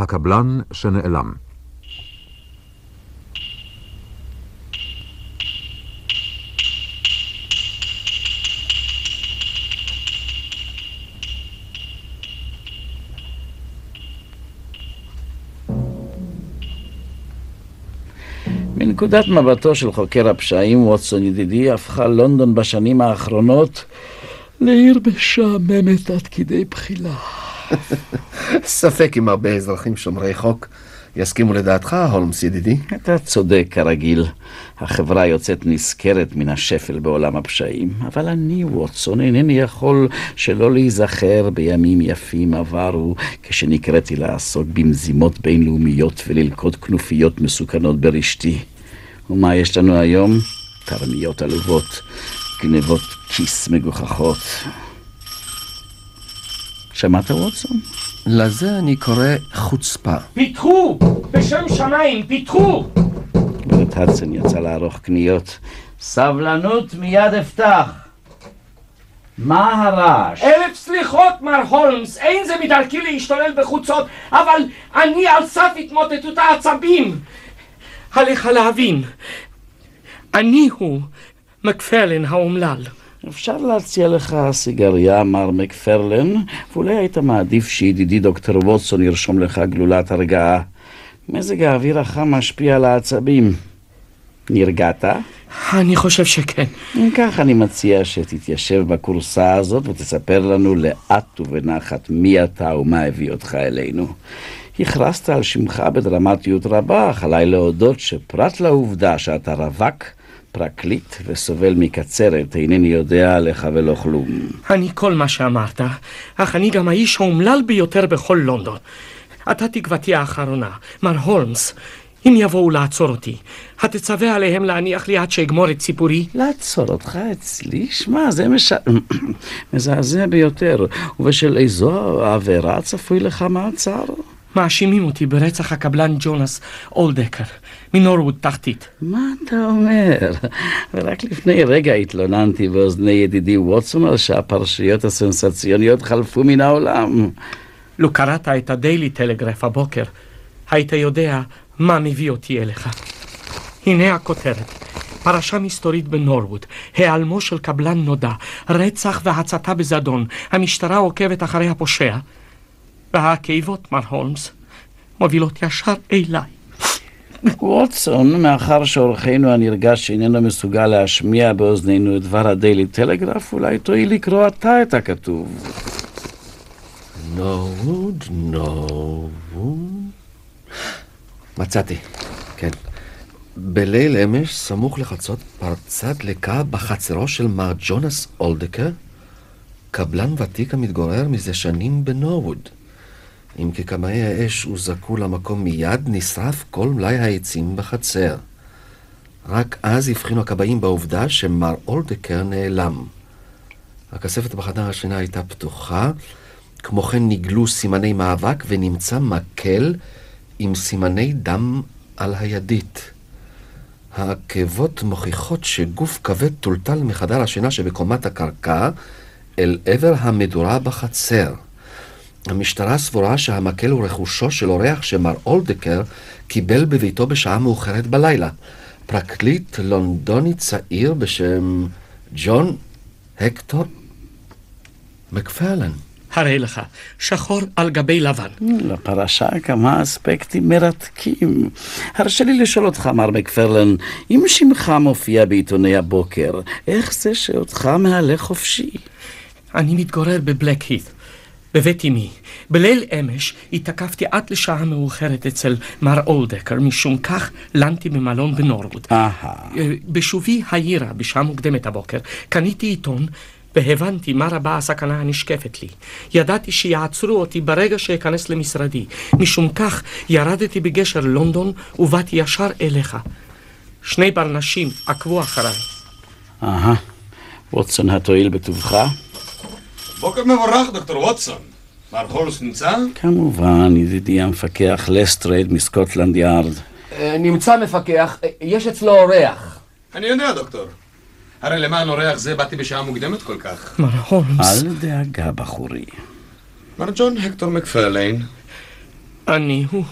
הקבלן שנעלם מנקודת מבטו של חוקר הפשעים, ווטסון ידידי, הפכה לונדון בשנים האחרונות לעיר משעממת עד כדי בחילה. ספק אם הרבה אזרחים שומרי חוק יסכימו לדעתך, הולמס ידידי. אתה צודק כרגיל. החברה יוצאת נשכרת מן השפל בעולם הפשעים. אבל אני, ווטסון, אינני יכול שלא להיזכר בימים יפים עברו, כשנקראתי לעסוק במזימות בינלאומיות וללכוד כנופיות מסוכנות ברשתי. ומה יש לנו היום? תרמיות עלובות, גנבות כיס מגוחכות. שמעת, ווטסון? לזה אני קורא חוצפה. פיתחו! בשם שמיים, פיתחו! גברת הדסון יצא לערוך קניות. סבלנות, מיד אפתח. מה הרעש? אלף סליחות, מר הולמס, אין זה מדרכי להשתולל בחוצות, אבל אני על סף התמוטטות העצבים. עליך להבין, אני הוא מקפלן האומלל. אפשר להציע לך סיגריה, מר מקפרלן, ואולי היית מעדיף שידידי דוקטור ווטסון ירשום לך גלולת הרגעה. מזג האוויר החם משפיע על העצבים. נרגעת? אני חושב שכן. אם כך, אני מציע שתתיישב בכורסה הזאת ותספר לנו לאט ובנחת מי אתה ומה הביא אותך אלינו. הכרזת על שמך בדרמטיות רבה, אך עליי להודות שפרט לעובדה שאתה רווק, פרקליט וסובל מקצרת, אינני יודע עליך ולא כלום. אני כל מה שאמרת, אך אני גם האיש האומלל ביותר בכל לונדון. אתה תקוותי האחרונה, מר הולמס. אם יבואו לעצור אותי, התצווה עליהם להניח לי עד שאגמור את סיפורי? לעצור אותך אצלי? שמע, זה מש... מזעזע ביותר. ובשל איזו עבירה צפוי לך מעצר? מאשימים אותי ברצח הקבלן ג'ונס אולדקר, מנורwood תחתית. מה אתה אומר? ורק לפני רגע התלוננתי באוזני ידידי ווטסון על שהפרשיות הסנסציוניות חלפו מן העולם. לו קראת את הדיילי טלגרף הבוקר, היית יודע מה מביא אותי אליך. הנה הכותרת. פרשה מסתורית בנורwood, העלמו של קבלן נודע, רצח והצתה בזדון, המשטרה עוקבת אחרי הפושע. והעקבות, מר הולמס, מובילות ישר אליי. ווטסון, מאחר שאורחנו הנרגש איננו מסוגל להשמיע באוזנינו את דבר הדיילי טלגרף, אולי תואיל לקרוא אתה את הכתוב. נורוד, נורוד... מצאתי, כן. בליל אמש, סמוך לחצות, פרצה דלקה בחצרו של מר ג'ונס אולדקר, קבלן ותיק המתגורר מזה שנים בנורwood. אם כקמאי האש הוזעקו למקום מיד, נשרף כל מלאי העצים בחצר. רק אז הבחינו הכבאים בעובדה שמר אולדקר נעלם. הכספת בחדר השינה הייתה פתוחה, כמו כן נגלו סימני מאבק ונמצא מקל עם סימני דם על הידית. העקבות מוכיחות שגוף כבד טולטל מחדר השינה שבקומת הקרקע אל עבר המדורה בחצר. המשטרה סבורה שהמקל הוא רכושו של אורח שמר אולדקר קיבל בביתו בשעה מאוחרת בלילה. פרקליט לונדוני צעיר בשם ג'ון הקטור מקפלן. הרי לך, שחור על גבי לבן. לפרשה כמה אספקטים מרתקים. הרשה לי לשאול אותך, מר מקפרלן, אם שמך מופיע בעיתוני הבוקר, איך זה שאותך מהלך חופשי? אני מתגורר בבלק הית, בבית אמי. בליל אמש התעכבתי עד לשעה מאוחרת אצל מר אולדקר, משום כך לנתי במלון. אהה. אה, בשובי העירה בשעה מוקדמת הבוקר, קניתי עיתון והבנתי מה רבה הסכנה הנשקפת לי. ידעתי שיעצרו אותי ברגע שאכנס למשרדי. משום כך ירדתי בגשר לונדון ובאתי ישר אליך. שני ברנשים עקבו אחריי. אהה. ווטסון התואיל בטובך? בוקר מבורך, דוקטור ווטסון. מר הולמס נמצא? כמובן, ידידי המפקח לסטרייד מסקוטלנד יארד. אה, נמצא מפקח, אה, יש אצלו אורח. אני יודע, דוקטור. הרי למען אורח זה באתי בשעה מוקדמת כל כך. מר הולמס, אל דאגה, בחורי. מר ג'ון הקטור מקפרליין, אני הוא.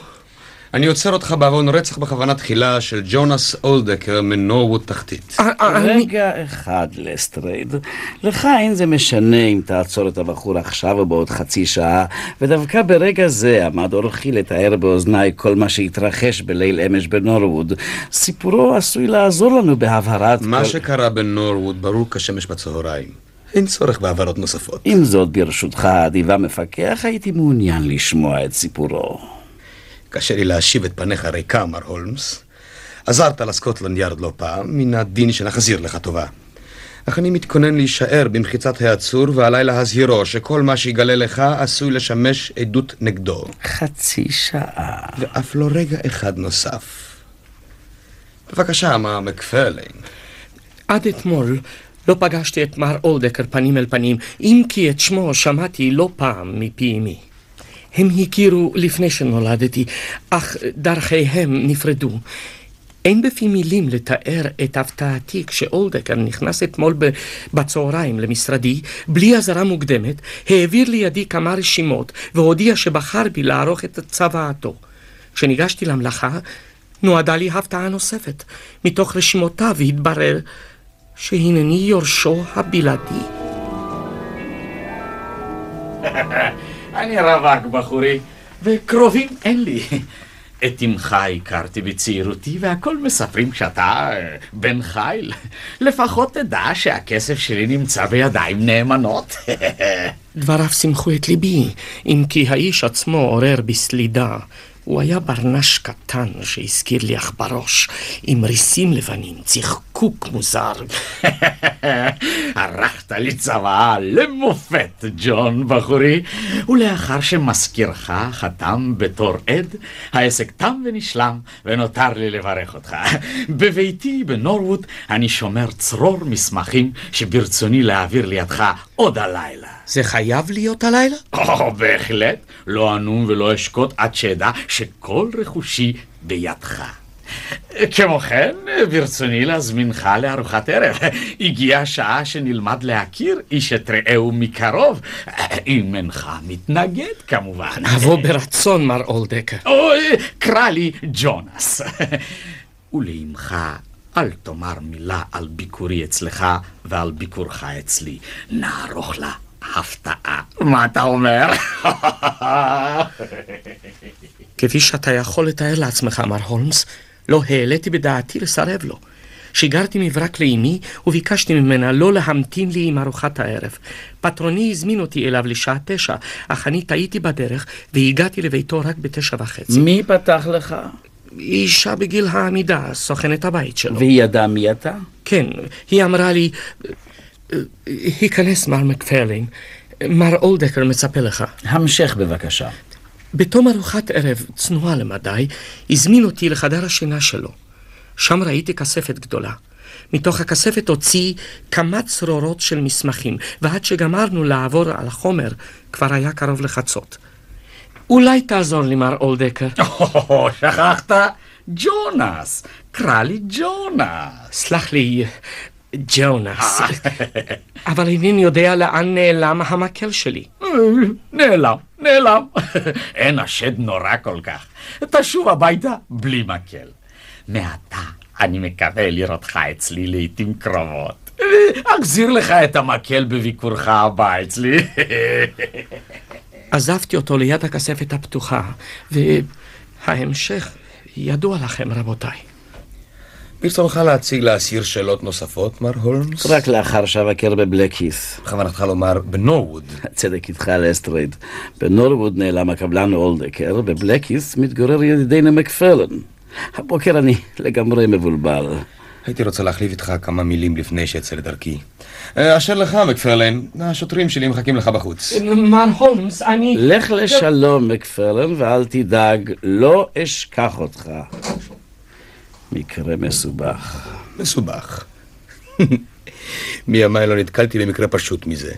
אני עוצר אותך בעוון רצח בכוונה תחילה של ג'ונס אולדקר מנורווד תחתית. אה, אה. רגע אחד, לסטרייד. לך אין זה משנה אם תעצור את הבחור עכשיו או בעוד חצי שעה, ודווקא ברגע זה עמד אורחי לתאר באוזניי כל מה שהתרחש בליל אמש בנורווד. סיפורו עשוי לעזור לנו בהבהרת מה כל... שקרה בנורווד ברור כשמש בצהריים. אין צורך בהבהרות נוספות. עם זאת, ברשותך, האדיבה מפקח, הייתי מעוניין לשמוע את סיפורו. קשה לי להשיב את פניך ריקה, מר הולמס. עזרת לסקוטלנד יארד לא פעם, מן הדין שנחזיר לך טובה. אך אני מתכונן להישאר במחיצת העצור, ועליי להזהירו שכל מה שיגלה לך עשוי לשמש עדות נגדו. חצי שעה. ואף לא רגע אחד נוסף. בבקשה, מר מקפרלין. עד אתמול לא פגשתי את מר אולדקר פנים אל פנים, אם כי את שמו שמעתי לא פעם מפי אמי. הם הכירו לפני שנולדתי, אך דרכיהם נפרדו. אין בפי מילים לתאר את הפתעתי כשאולדקר נכנס אתמול בצהריים למשרדי, בלי אזהרה מוקדמת, העביר לידי כמה רשימות והודיע שבחר בי לערוך את צוואתו. כשניגשתי למלאכה, נועדה לי הפתעה נוספת. מתוך רשימותיו התברר שהנני יורשו הבלעדי. אני רווק בחורי, וקרובים אין לי. את אמך הכרתי בצעירותי, והכל מספרים שאתה אה, בן חיל. לפחות תדע שהכסף שלי נמצא בידיים נאמנות. דבריו שימחו את ליבי, אם כי האיש עצמו עורר בסלידה. הוא היה ברנש קטן שהזכיר לי עכברוש, עם ריסים לבנים, צחקוק מוזר. ערכת לי צוואה למופת, ג'ון בחורי, ולאחר שמזכירך חתם בתור עד, העסק תם ונשלם, ונותר לי לברך אותך. בביתי בנורwood אני שומר צרור מסמכים שברצוני להעביר לידך עוד הלילה. זה חייב להיות הלילה? או, בהחלט, לא אנום ולא אשקוט עד שאדע שכל רכושי בידך. כמו כן, ברצוני להזמינך לארוחת ערב. הגיעה השעה שנלמד להכיר איש את רעהו מקרוב, אם אינך מתנגד כמובן. אבוא ברצון, מר אולדקר. אוי, קרא לי ג'ונס. ולאמך, אל תאמר מילה על ביקורי אצלך ועל ביקורך אצלי. נערוך לה הפתעה. מה אתה אומר? כפי שאתה יכול לתאר לעצמך, מר הולמס, לא העליתי בדעתי לסרב לו. שיגרתי מברק לאמי וביקשתי ממנה לא להמתין לי עם ארוחת הערב. פטרוני הזמין אותי אליו לשעה תשע, אך אני טעיתי בדרך והגעתי לביתו רק בתשע וחצי. מי פתח לך? אישה בגיל העמידה, סוכנת הבית שלו. והיא ידעה מי אתה? כן, היא אמרה לי, היכנס מר מקפרלין, מר אולדקר מצפה לך. המשך בבקשה. בתום ארוחת ערב צנועה למדי, הזמין אותי לחדר השינה שלו. שם ראיתי כספת גדולה. מתוך הכספת הוציא כמה צרורות של מסמכים, ועד שגמרנו לעבור על החומר, כבר היה קרוב לחצות. אולי תעזור לי, מר אולדקר. או, שכחת? ג'ונס, קרא לי ג'ונס. סלח לי, ג'ונס. אבל אינני יודע לאן נעלם המקל שלי. נעלם, נעלם. אין השד נורא כל כך. תשוב הביתה בלי מקל. מעתה אני מקווה לראותך אצלי לעתים קרובות. אחזיר לך את המקל בביקורך הבא אצלי. עזבתי אותו ליד הכספת הפתוחה, וההמשך ידוע לכם, רבותיי. ברצונך להציג לאסיר שאלות נוספות, מר הולמס? רק לאחר שאבקר בבלקהית'. בכוונתך לומר בנורווד. צדק איתך לסטרייד. בנורווד נעלם הקבלן אולדקר, בבלקהית' מתגורר ידידנו מקפרליין. הבוקר אני לגמרי מבולבל. הייתי רוצה להחליף איתך כמה מילים לפני שאצא לדרכי. אה, אשר לך, מקפרלן, השוטרים שלי מחכים לך בחוץ. מר הולמס, אני... לך לשלום, מקפלן, ואל תדאג, לא אשכח אותך. מקרה מסובך. מסובך. מימיי לא נתקלתי במקרה פשוט מזה.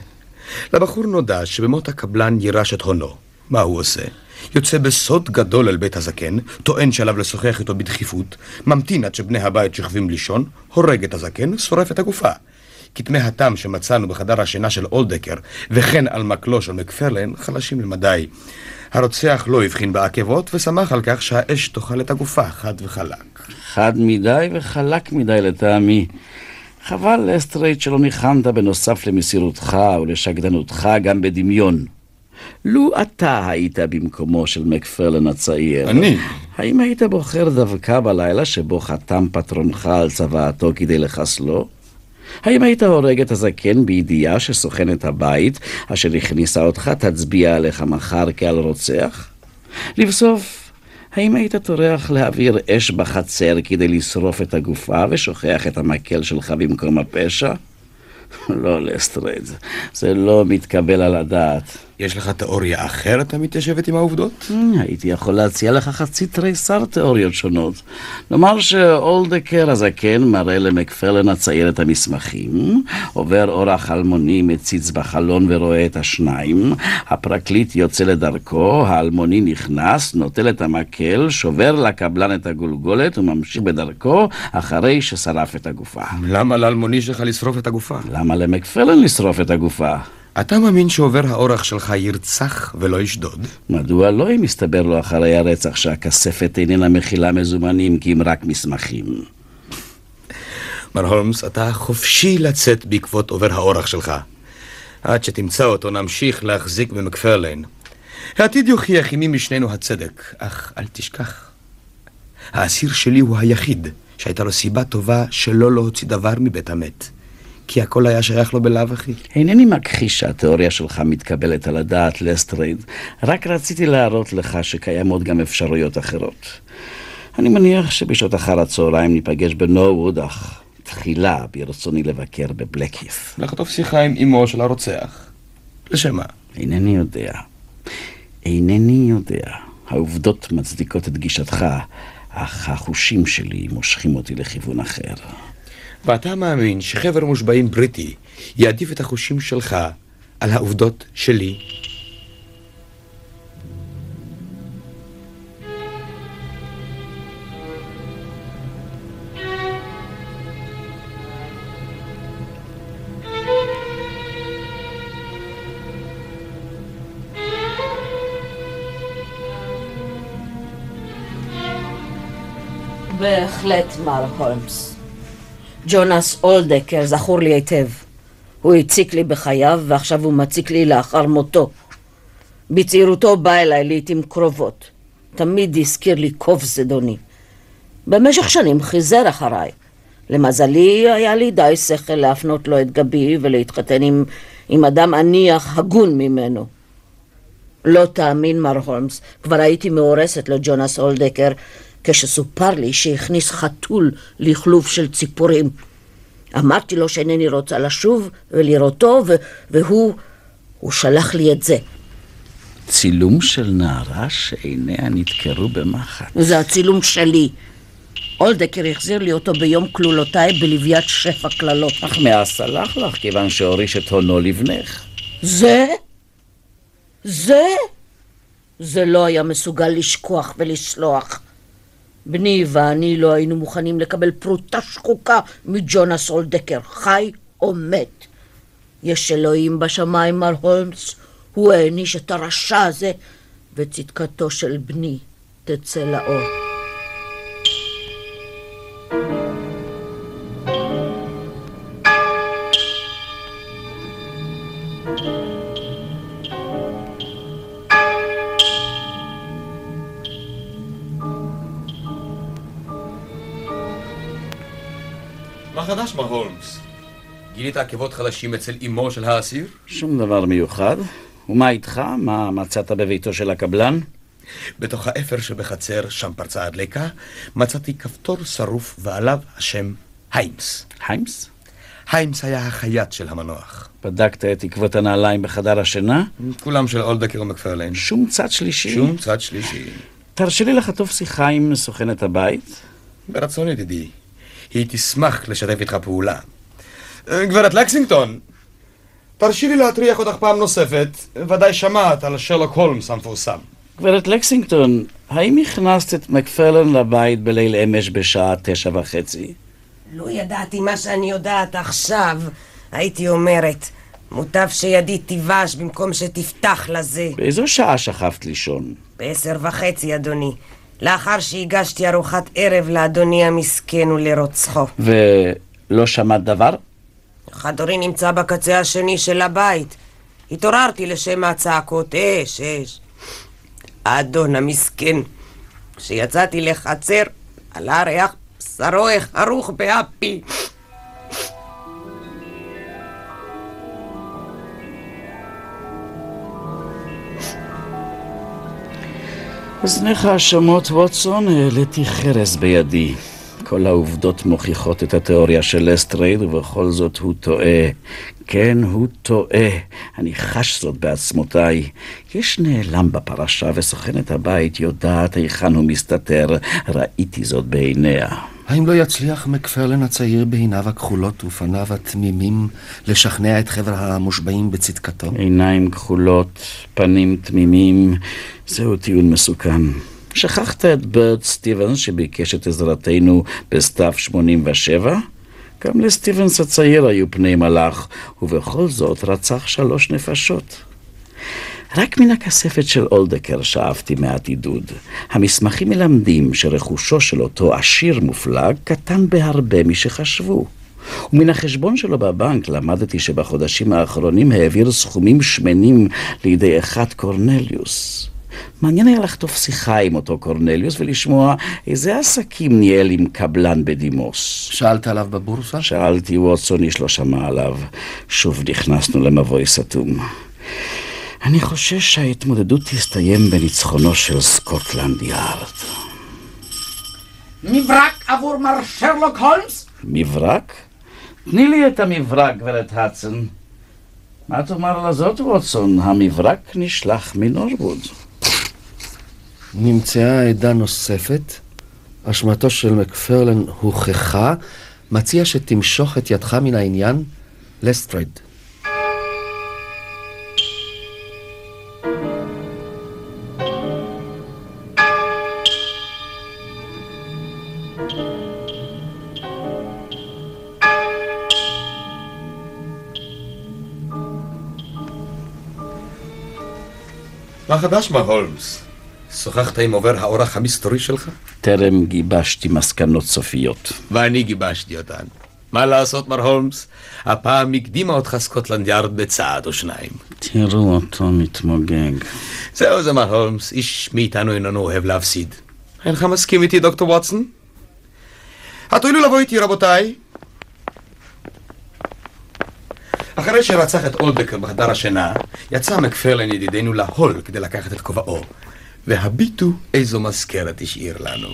לבחור נודע שבמות הקבלן יירש את הונו. מה הוא עושה? יוצא בסוד גדול אל בית הזקן, טוען שעליו לשוחח איתו בדחיפות, ממתין עד שבני הבית שוכבים לישון, הורג את הזקן, שורף את הגופה. כתמי התם שמצאנו בחדר השינה של אולדקר, וכן על מקלו של מקפרלן, חלשים למדי. הרוצח לא הבחין בעקבות, ושמח על כך שהאש תאכל את הגופה, חד וחלק. חד מדי וחלק מדי לטעמי. חבל, לסטרייט, שלא ניחמת בנוסף למסירותך ולשקדנותך גם בדמיון. לו אתה היית במקומו של מקפרלן הצעיר, אני? האם היית בוחר דווקא בלילה שבו חתם פטרונך על צוואתו כדי לחסלו? האם היית הורג את הזקן בידיעה שסוכנת הבית אשר הכניסה אותך תצביע עליך מחר כעל רוצח? לבסוף, האם היית טורח להבעיר אש בחצר כדי לשרוף את הגופה ושוכח את המקל שלך במקום הפשע? לא, לסטרייד, זה לא מתקבל על הדעת. יש לך תיאוריה אחרת המתיישבת עם העובדות? הייתי יכול להציע לך חצי תריסר תיאוריות שונות. נאמר שאולדקר הזקן מראה למקפרלן הצעיר את המסמכים, עובר אורח אלמוני מציץ בחלון ורואה את השניים, הפרקליט יוצא לדרכו, האלמוני נכנס, נוטל את המקל, שובר לקבלן את הגולגולת וממשיך בדרכו אחרי ששרף את הגופה. למה לאלמוני שלך לשרוף את הגופה? למה למקפרלן לשרוף את הגופה? אתה מאמין שעובר האורח שלך ירצח ולא ישדוד? מדוע לא אם יסתבר לו אחרי הרצח שהכספת איננה מכילה מזומנים כי אם רק מסמכים? מר הולמס, אתה חופשי לצאת בעקבות עובר האורח שלך. עד שתמצא אותו נמשיך להחזיק במקפרליין. העתיד יוכיח עם מי משנינו הצדק, אך אל תשכח. האסיר שלי הוא היחיד שהייתה לו סיבה טובה שלא להוציא דבר מבית המת. כי הכל היה שייך לו בלאו הכי. אינני מכחיש שהתיאוריה שלך מתקבלת על הדעת, לסטרייד, רק רציתי להראות לך שקיימות גם אפשרויות אחרות. אני מניח שבשעות אחר הצהריים ניפגש בנורווד, אך תחילה ברצוני לבקר בבלקהית. לחטוף שיחה עם אמו של הרוצח. לשם מה? אינני יודע. אינני יודע. העובדות מצדיקות את גישתך, אך החושים שלי מושכים אותי לכיוון אחר. ואתה מאמין שחבר מושבעים בריטי יעדיף את החושים שלך על העובדות שלי? בהחלט, מר הולמס. ג'ונס אולדקר זכור לי היטב. הוא הציק לי בחייו, ועכשיו הוא מציק לי לאחר מותו. בצעירותו בא אליי לעתים קרובות. תמיד הזכיר לי קוף זדוני. במשך שנים חיזר אחריי. למזלי, היה לי די שכל להפנות לו את גבי ולהתחתן עם, עם אדם עניח הגון ממנו. לא תאמין, מר הולמס, כבר הייתי מאורסת לג'ונס אולדקר כשסופר לי שהכניס חתול לכלוב של ציפורים. אמרתי לו שאינני רוצה לשוב ולראותו, ו- והוא... הוא שלח לי את זה. צילום של נערה שעיניה נדקרו במחט. זה הצילום שלי. אולדקר החזיר לי אותו ביום כלולותיי בלוויית שפע קללות. אך מאז סלח לך, כיוון שהוריש את הונו לבנך. זה? זה? זה לא היה מסוגל לשכוח ולסלוח. בני ואני לא היינו מוכנים לקבל פרוטה שחוקה מג'ונס אולדקר, חי או מת. יש אלוהים בשמיים, מר הולמס, הוא העניש את הרשע הזה, וצדקתו של בני תצא לאור. מה חדש, מר הולמס? גילית עקבות חדשים אצל אמו של האסיר? שום דבר מיוחד. ומה איתך? מה מצאת בביתו של הקבלן? בתוך האפר שבחצר, שם פרצה הדלקה, מצאתי כפתור שרוף ועליו השם היימס. היימס? היימס היה החייט של המנוח. בדקת את עקבות הנעליים בחדר השינה? כולם של אולדקר ומקפרליין. שום צד שלישי. שום צד שלישי. תרשה לי לחטוף שיחה עם סוכנת הבית? ברצון ידידי. היא תשמח לשתף איתך פעולה. אה, גברת לקסינגטון, תרשי לי להטריח אותך פעם נוספת. ודאי שמעת על שרלוק הולמס המפורסם. גברת לקסינגטון, האם הכנסת את מקפרלן לבית בליל אמש בשעה תשע וחצי? לו ידעתי מה שאני יודעת עכשיו, הייתי אומרת, מוטב שידי תיבש במקום שתפתח לזה. באיזו שעה שכבת לישון? בעשר וחצי, אדוני. לאחר שהגשתי ארוחת ערב לאדוני המסכן ולרוצחו. ולא שמעת דבר? חדורי נמצא בקצה השני של הבית. התעוררתי לשם הצעקות, אש, אש. האדון המסכן. כשיצאתי לחצר, עלה ריח בשרו החרוך באפי. אזניך האשמות, ווטסון, העליתי חרס בידי. כל העובדות מוכיחות את התיאוריה של לסטרייד, ובכל זאת הוא טועה. כן, הוא טועה. אני חש זאת בעצמותיי. יש נעלם בפרשה, וסוכנת הבית יודעת היכן הוא מסתתר. ראיתי זאת בעיניה. האם לא יצליח מקפרלן הצעיר בעיניו הכחולות ופניו התמימים לשכנע את חבר המושבעים בצדקתו? עיניים כחולות, פנים תמימים, זהו טיעון מסוכן. שכחת את ברד סטיבנס שביקש את עזרתנו בסתיו 87? גם לסטיבנס הצעיר היו פני מלאך, ובכל זאת רצח שלוש נפשות. רק מן הכספת של אולדקר שאבתי מעט עידוד. המסמכים מלמדים שרכושו של אותו עשיר מופלג קטן בהרבה משחשבו. ומן החשבון שלו בבנק למדתי שבחודשים האחרונים העביר סכומים שמנים לידי אחד קורנליוס. מעניין היה לחטוף שיחה עם אותו קורנליוס ולשמוע איזה עסקים ניהל עם קבלן בדימוס. שאלת עליו בבורסה? שאלתי, ווטסון איש לא שמע עליו. שוב נכנסנו למבוי סתום. אני חושש שההתמודדות תסתיים בניצחונו של סקוטלנד יארד. מברק עבור מר שרלוק הולמס? מברק? תני לי את המברק, גברת האדסון. מה תאמר לזאת, ווטסון? המברק נשלח מנורווד. נמצאה עדה נוספת, אשמתו של מקפרלן הוכחה, מציע שתמשוך את ידך מן העניין, לסטרייד. חדש, מר הולמס? שוחחת עם עובר האורח המסתורי שלך? טרם גיבשתי מסקנות סופיות. ואני גיבשתי אותן. מה לעשות, מר הולמס? הפעם הקדימה אותך סקוטלנד יארד בצעד או שניים. תראו אותו מתמוגג. זהו זה, מר הולמס, איש מאיתנו איננו אוהב להפסיד. אינך מסכים איתי, דוקטור ווטסון? התואילו לבוא איתי, רבותיי. אחרי שרצח את אולדקר בחדר השינה, יצא מקפרלן ידידנו להול כדי לקחת את כובעו. והביטו איזו מזכרת השאיר לנו.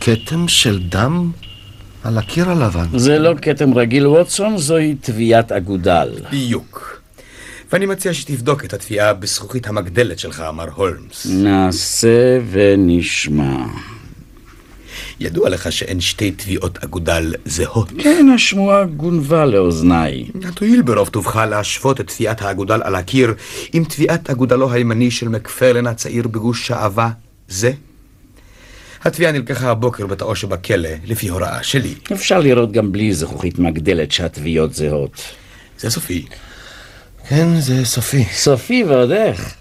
כתם של דם על הקיר הלבן. זה לא כתם רגיל, ווטסון, זוהי תביעת אגודל. בדיוק. ואני מציע שתבדוק את התביעה בזכוכית המגדלת שלך, מר הולמס. נעשה ונשמע. ידוע לך שאין שתי תביעות אגודל זהות. כן, השמועה גונבה לאוזניי. תואיל ברוב טובך להשוות את תביעת האגודל על הקיר עם תביעת אגודלו הימני של מקפרלן הצעיר בגוש שעווה זה. התביעה נלקחה הבוקר בתאו שבכלא, לפי הוראה שלי. אפשר לראות גם בלי זכוכית מגדלת שהתביעות זהות. זה סופי. כן, זה סופי. סופי ועוד איך.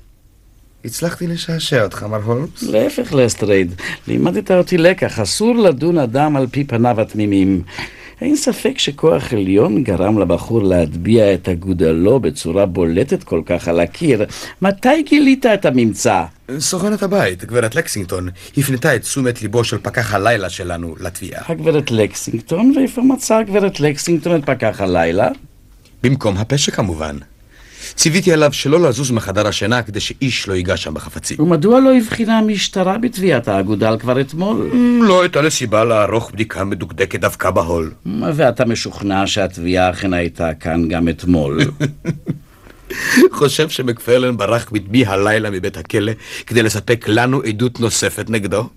הצלחתי לשעשע אותך, מר הולמס? להפך, לסטרייד, לימדת אותי לקח, אסור לדון אדם על פי פניו התמימים. אין ספק שכוח עליון גרם לבחור להטביע את אגודלו בצורה בולטת כל כך על הקיר. מתי גילית את הממצא? סוכנת הבית, גברת לקסינגטון, הפנתה את תשומת ליבו של פקח הלילה שלנו לטביעה. הגברת לקסינגטון? ואיפה מצאה הגברת לקסינגטון את פקח הלילה? במקום הפשע כמובן. ציוויתי עליו שלא לזוז מחדר השינה כדי שאיש לא ייגש שם בחפצים. ומדוע לא הבחינה המשטרה בתביעת האגודל כבר אתמול? לא הייתה לסיבה לערוך בדיקה מדוקדקת דווקא בהול. ואתה משוכנע שהתביעה אכן הייתה כאן גם אתמול. חושב שמקפרלן ברח בדמי הלילה מבית הכלא כדי לספק לנו עדות נוספת נגדו?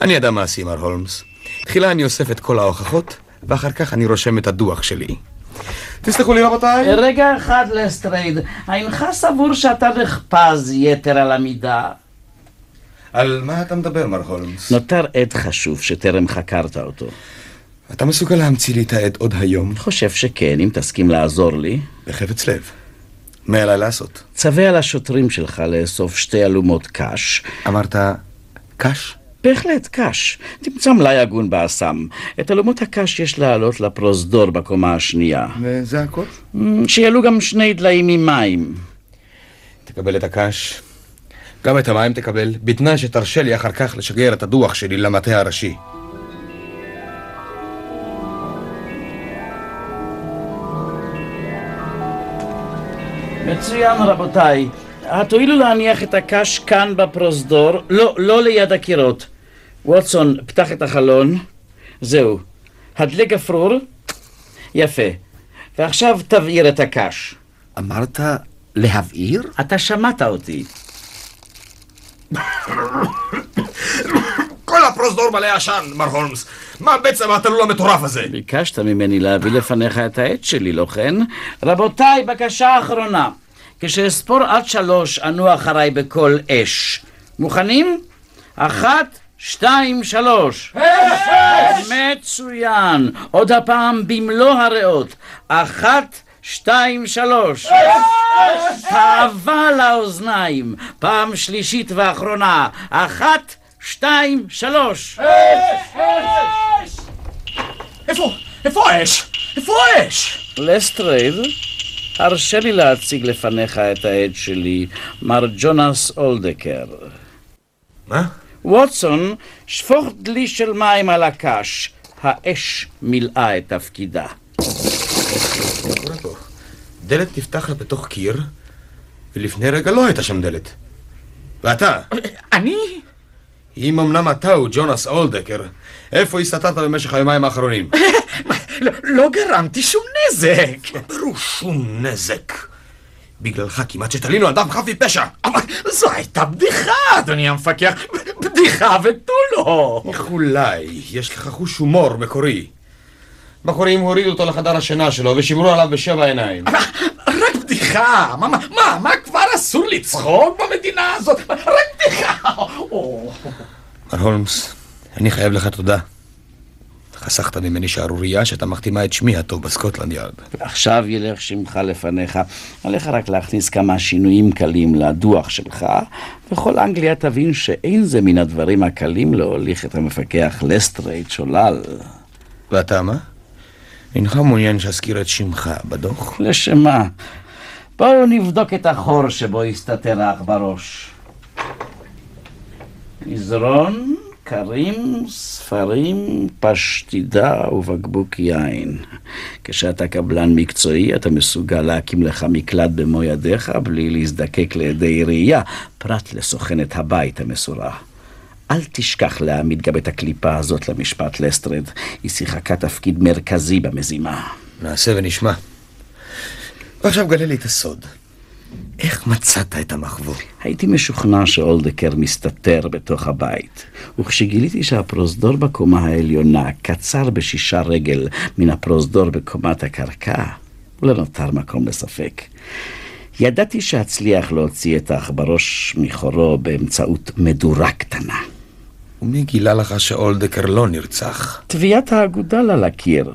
אני אדם מעשי, מר הולמס. תחילה אני אוסף את כל ההוכחות, ואחר כך אני רושם את הדוח שלי. תסלחו לי רבותיי. רגע אחד, לסטרייד, האינך סבור שאתה נחפז יתר על המידה? על מה אתה מדבר, מר הולמס? נותר עד חשוב שטרם חקרת אותו. אתה מסוגל להמציא לי את העד עוד היום? חושב שכן, אם תסכים לעזור לי. בחפץ לב. מה עליי לעשות? צווה על השוטרים שלך לאסוף שתי אלומות קש. אמרת קש? בהחלט, קש. תמצא מלאי הגון באסם. את אלומות הקש יש להעלות לפרוזדור בקומה השנייה. וזה הכל? Mm, שיעלו גם שני דליים עם מים. תקבל את הקש. גם את המים תקבל, בתנאי שתרשה לי אחר כך לשגר את הדוח שלי למטה הראשי. מצוין רבותיי. התואילו להניח את הקש כאן בפרוזדור, לא, לא ליד הקירות. ווטסון, פתח את החלון. זהו. הדלק גפרור. יפה. ועכשיו תבעיר את הקש. אמרת להבעיר? אתה שמעת אותי. כל הפרוזדור מלא עשן, מר הולמס. מה בעצם התלול המטורף הזה? ביקשת ממני להביא לפניך את העט שלי, לא כן? רבותיי, בקשה אחרונה. כשאספור עד שלוש, ענו אחריי בקול אש. מוכנים? אחת, שתיים, שלוש. מצוין. עוד הפעם במלוא הריאות. אחת, שתיים, שלוש. תאווה לאוזניים. פעם שלישית ואחרונה. אחת, שתיים, שלוש. איפה? איפה האש? איפה האש? לסטרייד, הרשה לי להציג לפניך את העד שלי, מר ג'ונס אולדקר. מה? ווטסון, שפוך דלי של מים על הקש. האש מילאה את תפקידה. דלת נפתחת בתוך קיר, ולפני רגע לא הייתה שם דלת. ואתה, אני? אם אמנם אתה הוא ג'ונס אולדקר, איפה הסתתרת במשך היומיים האחרונים? לא, לא גרמתי שום נזק. ברור שום נזק. בגללך כמעט שתלינו אדם חף מפשע. אבל זו הייתה בדיחה, אדוני המפקח. בדיחה ותו לא. איך אולי יש לך חוש הומור מקורי? בחורים הורידו אותו לחדר השינה שלו ושימרו עליו בשבע עיניים. רק בדיחה. מה, מה, מה, כבר אסור לצחוק במדינה הזאת? רק בדיחה. מר הולמס, אני חייב לך תודה. חסכת ממני שערורייה שאתה מחתימה את שמי הטוב בסקוטלנד יארד. עכשיו ילך שמך לפניך. עליך רק להכניס כמה שינויים קלים לדוח שלך, וכל אנגליה תבין שאין זה מן הדברים הקלים להוליך את המפקח לסטרייט שולל. ואתה מה? אינך מעוניין שאזכיר את שמך בדוח? לשם מה? בואו נבדוק את החור שבו הסתתר האח בראש. מזרון, כרים, ספרים, פשטידה ובקבוק יין. כשאתה קבלן מקצועי, אתה מסוגל להקים לך מקלט במו ידיך בלי להזדקק לידי ראייה, פרט לסוכנת הבית המסורה. אל תשכח להעמיד גם את הקליפה הזאת למשפט לסטרד. היא שיחקה תפקיד מרכזי במזימה. נעשה ונשמע. ועכשיו גלה לי את הסוד. איך מצאת את המחבוא? הייתי משוכנע שאולדקר מסתתר בתוך הבית, וכשגיליתי שהפרוזדור בקומה העליונה קצר בשישה רגל מן הפרוזדור בקומת הקרקע, לא נותר מקום לספק. ידעתי שאצליח להוציא את העכברוש מחורו באמצעות מדורה קטנה. ומי גילה לך שאולדקר לא נרצח? טביעת האגודל על הקיר.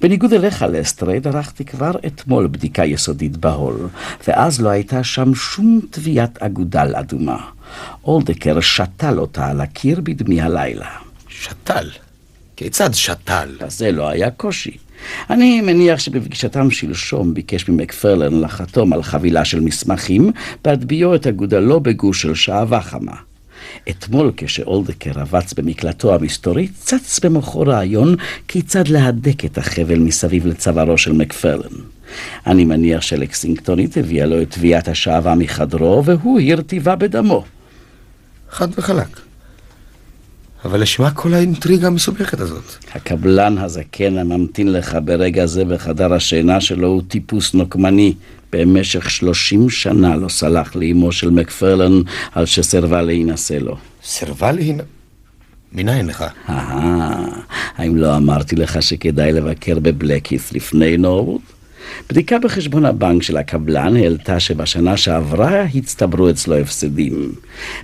בניגוד אליך, לסטרייד, ערכתי כבר אתמול בדיקה יסודית בהול, ואז לא הייתה שם שום טביעת אגודל אדומה. אולדקר שתל אותה על הקיר בדמי הלילה. שתל? כיצד שתל? בזה לא היה קושי. אני מניח שבפגישתם שלשום ביקש ממקפרלן לחתום על חבילה של מסמכים, בהטביעו את אגודלו בגוש של שעווה חמה. אתמול כשאולדקר רבץ במקלטו המסתורי, צץ במוחו רעיון כיצד להדק את החבל מסביב לצווארו של מקפרלן. אני מניח שלקסינגטונית הביאה לו את תביעת השעווה מחדרו, והוא הרטיבה בדמו. חד וחלק. אבל לשמה כל האינטריגה המסובכת הזאת? הקבלן הזקן הממתין לך ברגע זה בחדר השינה שלו הוא טיפוס נוקמני. במשך שלושים שנה לא סלח לאמו של מקפרלן על שסירבה להינשא לו. סירבה להינ... מניין לך? אהה, האם לא אמרתי לך שכדאי לבקר בבלקית' לפני נורwood? בדיקה בחשבון הבנק של הקבלן העלתה שבשנה שעברה הצטברו אצלו הפסדים.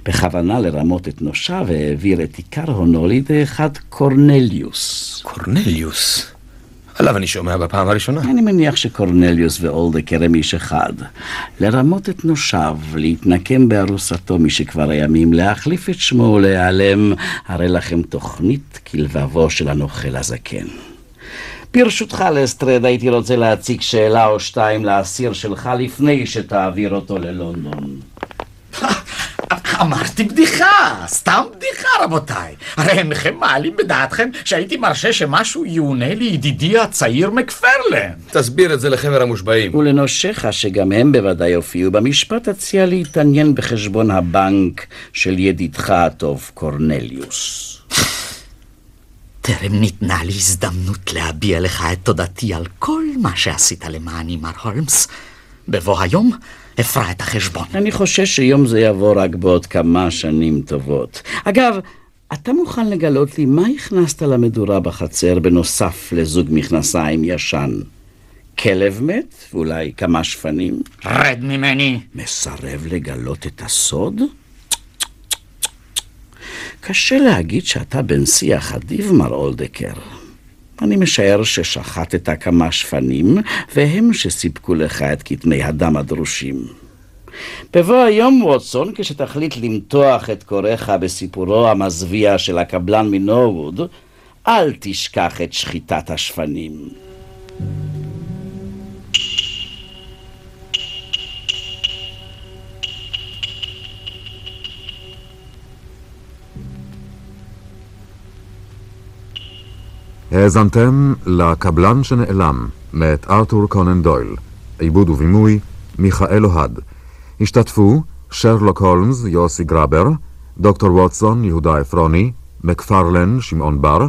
בכוונה לרמות את נושיו העביר את עיקר הונו לידי אחד קורנליוס. קורנליוס. עליו אני שומע בפעם הראשונה. אני מניח שקורנליוס ואולדקר הם איש אחד. לרמות את נושיו, להתנקם בארוסתו משכבר הימים, להחליף את שמו ולהיעלם, הרי לכם תוכנית כלבבו של הנוכל הזקן. ברשותך, לסטרד, הייתי רוצה להציג שאלה או שתיים לאסיר שלך לפני שתעביר אותו ללונדון. אמרתי בדיחה, סתם בדיחה רבותיי. הרי אינכם מעלים בדעתכם שהייתי מרשה שמשהו יאונה לידידי הצעיר מקפרלן. תסביר את זה לחבר המושבעים. ולנושיך, שגם הם בוודאי הופיעו במשפט, אציע להתעניין בחשבון הבנק של ידידך הטוב, קורנליוס. טרם ניתנה לי הזדמנות להביע לך את תודתי על כל מה שעשית למעני, מר הולמס. בבוא היום אפרע את החשבון. אני חושש שיום זה יבוא רק בעוד כמה שנים טובות. אגב, אתה מוכן לגלות לי מה הכנסת למדורה בחצר בנוסף לזוג מכנסיים ישן? כלב מת? ואולי כמה שפנים? רד ממני. מסרב לגלות את הסוד? קשה להגיד שאתה בן שיח אדיב, מר אולדקר. אני משער ששחטת כמה שפנים, והם שסיפקו לך את כתמי הדם הדרושים. בבוא היום, ווטסון, כשתחליט למתוח את קוריך בסיפורו המזוויע של הקבלן מנורwood, אל תשכח את שחיטת השפנים. האזנתם לקבלן שנעלם, מאת ארתור קונן דויל, עיבוד ובימוי, מיכאל אוהד. השתתפו שרלוק הולמס, יוסי גרבר, דוקטור ווטסון, יהודה עפרוני, מקפרלן, שמעון בר,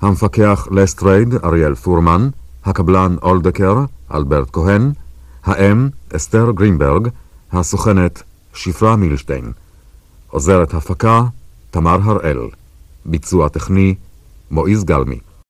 המפקח לסטרייד, אריאל פורמן, הקבלן אולדקר, אלברט כהן, האם, אסתר גרינברג, הסוכנת, שפרה מילשטיין. עוזרת הפקה, תמר הראל. ביצוע טכני, מועיז גלמי.